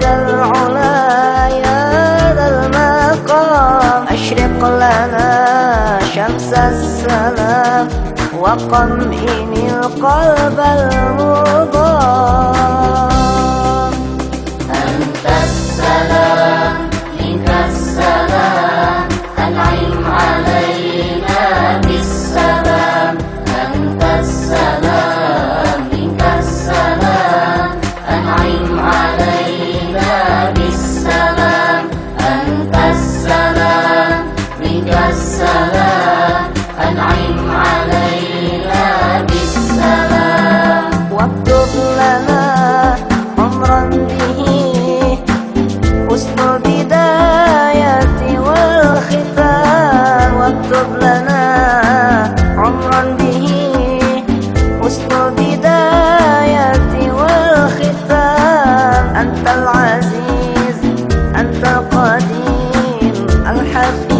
ذا العلا يا ذا المقام أشرق لنا شمس السلام وقمئن القلب المضام بالسلام أنعم علينا بالسلام واكتب لنا عمرا به حسن البداية والختام. واكتب لنا عمرا به حسن البداية والختام. أنت العزيز أنت القدير الحفيظ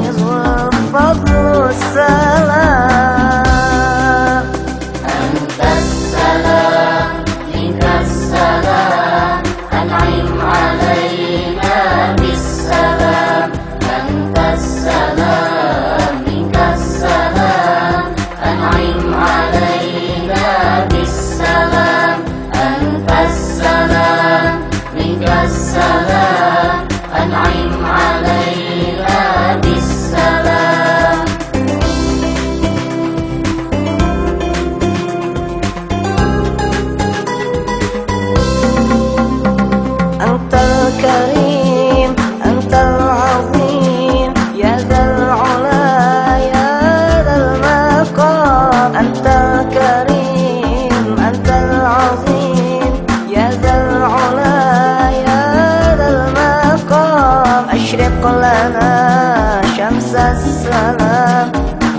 أشرق السلام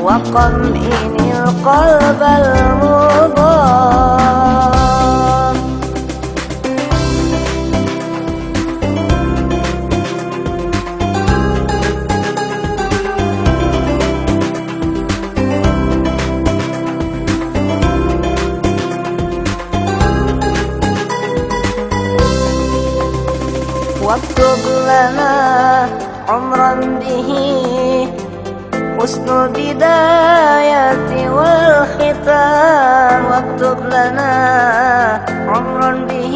وقمئن القلب المضام واكتب لنا عمرا به حسن البداية والختام. واكتب لنا عمرا به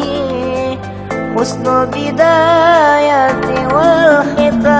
حسن البداية والختام.